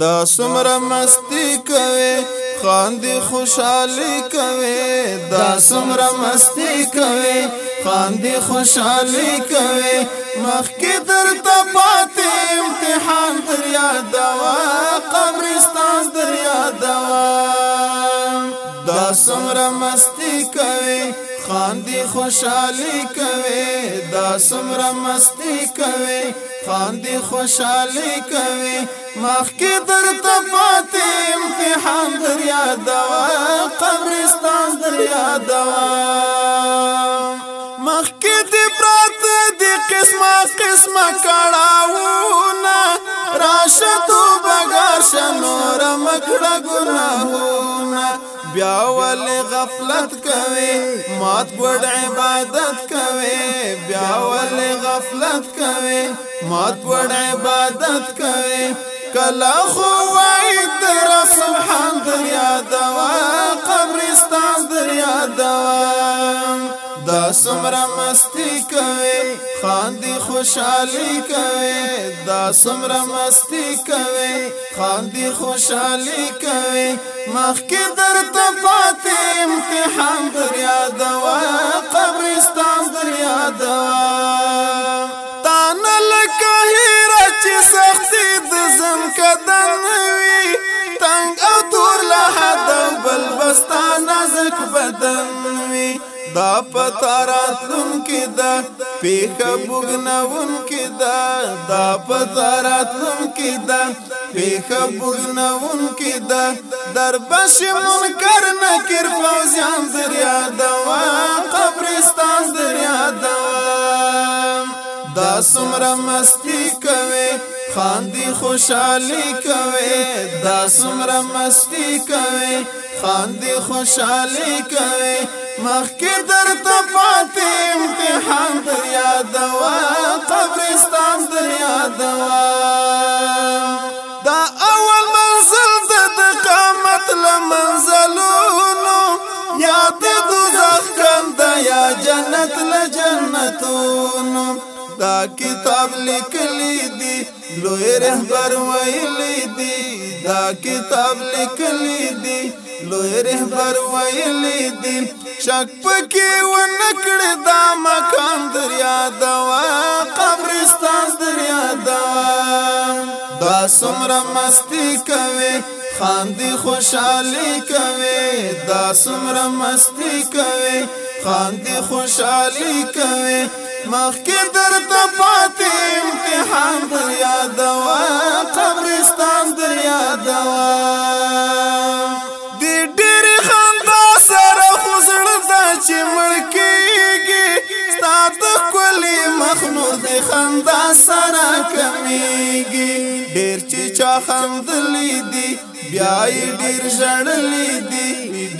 دا سمره مستی کوي خاندي خوشحالي کوي دا سمره مستی کوي خاندي خوشحالي کوي مخکې درته پاتې امتحان در یاد وا قبرستان در یاد وا دا سمره مستی کوي خاندي خوشحالي کوي دا سمره مستی کوي خاندې خوشحالي کوي مخکې درته پاتې امتحان در یادوا قبرستان در یادوا مخکې دې پراته دې قسمه قسمه کړاوونه راشه تو بغاشه نور مکړه ګناهونه بیا ول غفلت کوي مات ګډ عبادت کوي بیا ول غفلت کوي مات ګډ عبادت کوي کلا خو وای تر سبحان در یادوا دا سمرا مستی کوي خاندي خوشحالي کوي دا سمرا مستی کوي خاندي خوشحالي کوي مخکې درته پاتې امتحان در یادوا قبرستان در یادوا تا نه لکه هیره چې سختي د زم کدن وي تنگ او تور له حد بل بستا نازک بدن وي دا پتاراتلون کې دا پیخه بوګنون کې دا دا پتاراتلون کې دا پیخه بوګنون کې دا در بس منکر نکر فوزیان دریا دوا قبرستان دریا دوا دا سمره مستی کوي خاندي خوشحالي کوي دا سمره مستي کوي خاندي خوشحالي کوي مخکې درته پاتې امتحان در یادوا قبرستان در یادوا دا اول منزل د قامت لمنزلونو یاد دوزخ کنده یا جنت لجنتونو دا کتاب لیکلی دی لوی رهبر ویلی دی دا کتاب لیکلی لوی رهبر ویلی دی شک پکې و نکړ دا مکان دریا دوا قبرستان دریا دوا دا سمره مستی کوي خاندي خوشحالي کوي دا سمره مستی کوي خاندي خوشحالي کوي مخکې درته پاتې امتحان دریا دوا قبرستان دریا دوا خندا سره کمیږي ډیر چې چا خندلې دي بیا یې ډیر ژړلې دي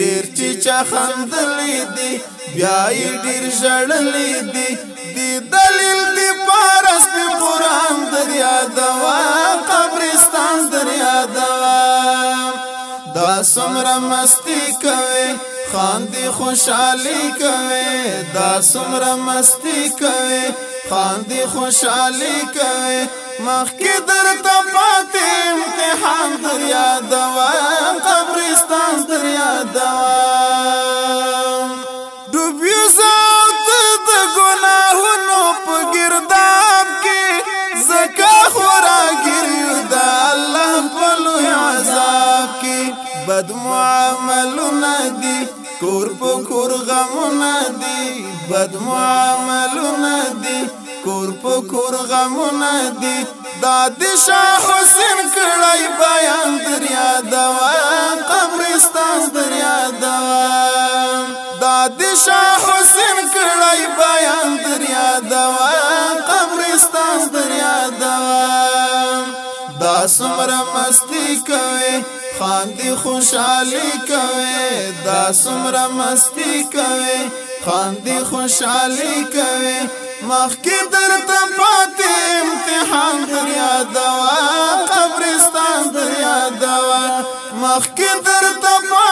ډیر چې چا خندلې دي بیا یې ډیر ژړلې دي د دلیل دی پارس په قران دریا دوا قبرستان دریا دوا دا سمره مستی کوي خاندي خوشحالي کوي دا سمره مستی کوي خاندي خوشالي کوي مخکې در ته پاتې امتحان در یادوم قبرستان در یادوم بد معاملونه دي کور په کور غمونه دي دا د شاه حسین کړای بیان دریا دوا قبرستان دریا دوا دا د شاه حسین کړای بیان دریا دوا قبرستان دریا دوا دا سمره مستی کوي خاندي خوشحالي کوي دا سمره مستی کوي خاندي خوشحالي کوي مخکې درته پاتې امتحان در یادوا قبرستان در یادوا مخکې درته پاتې